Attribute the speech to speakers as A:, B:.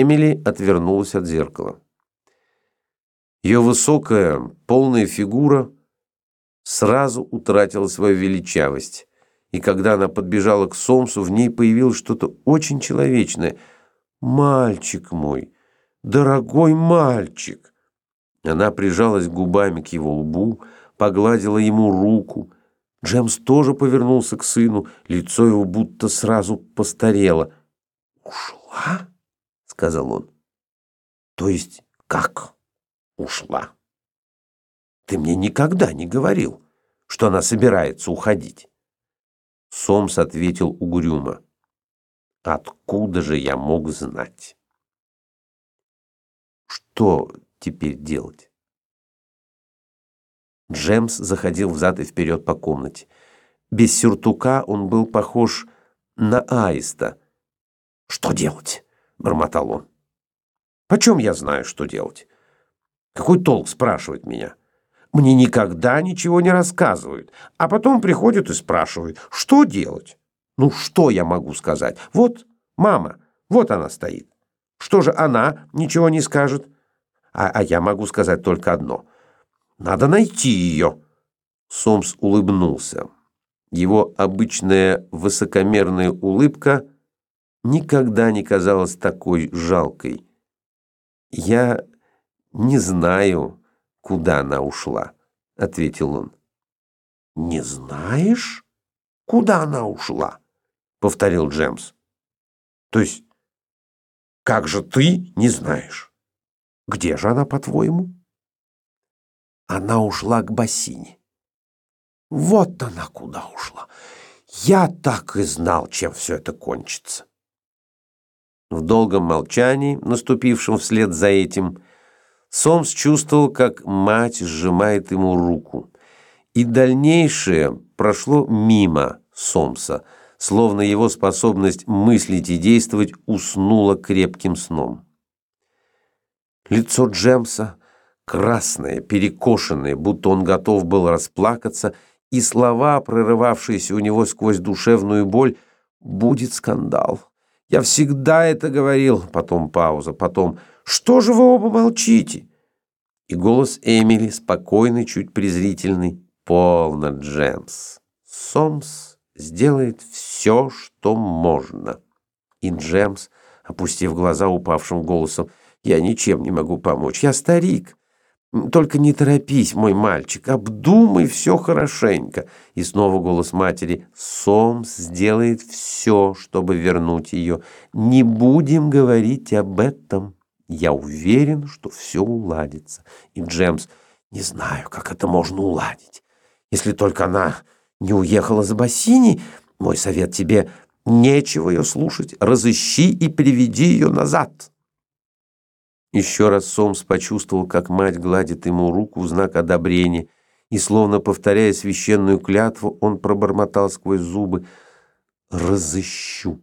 A: Эмили отвернулась от зеркала. Ее высокая, полная фигура сразу утратила свою величавость, и когда она подбежала к Сомсу, в ней появилось что-то очень человечное. «Мальчик мой, дорогой мальчик!» Она прижалась губами к его лбу, погладила ему руку. Джемс тоже повернулся к сыну, лицо его будто сразу постарело. «Ушла?» Сказал он. То есть как ушла? Ты мне никогда не говорил, что она собирается уходить. Сомс ответил угрюмо. Откуда же я мог знать? Что теперь делать? Джемс заходил взад и вперед по комнате. Без сюртука он был похож на аиста. Что делать? Бормотал он. Почем я знаю, что делать? Какой толк спрашивать меня? Мне никогда ничего не рассказывают, а потом приходят и спрашивают, что делать? Ну, что я могу сказать? Вот мама, вот она стоит. Что же она ничего не скажет? А, а я могу сказать только одно. Надо найти ее. Сомс улыбнулся. Его обычная высокомерная улыбка никогда не казалась такой жалкой. «Я не знаю, куда она ушла», — ответил он. «Не знаешь, куда она ушла?» — повторил Джемс. «То есть, как же ты не знаешь? Где же она, по-твоему?» Она ушла к бассейне. Вот она куда ушла. Я так и знал, чем все это кончится. В долгом молчании, наступившем вслед за этим, Сомс чувствовал, как мать сжимает ему руку. И дальнейшее прошло мимо Сомса, словно его способность мыслить и действовать уснула крепким сном. Лицо Джемса, красное, перекошенное, будто он готов был расплакаться, и слова, прорывавшиеся у него сквозь душевную боль, «будет скандал». Я всегда это говорил. Потом пауза, потом «Что же вы оба молчите?» И голос Эмили, спокойный, чуть презрительный. «Полно, Джемс. Сомс сделает все, что можно». И Джемс, опустив глаза упавшим голосом, «Я ничем не могу помочь. Я старик. Только не торопись, мой мальчик, обдумай все хорошенько. И снова голос матери. Сомс сделает все, чтобы вернуть ее. Не будем говорить об этом. Я уверен, что все уладится. И Джемс, не знаю, как это можно уладить. Если только она не уехала за бассейни, мой совет тебе, нечего ее слушать. Разыщи и приведи ее назад. Еще раз Сомс почувствовал, как мать гладит ему руку в знак одобрения, и, словно повторяя священную клятву, он пробормотал сквозь зубы «Разыщу».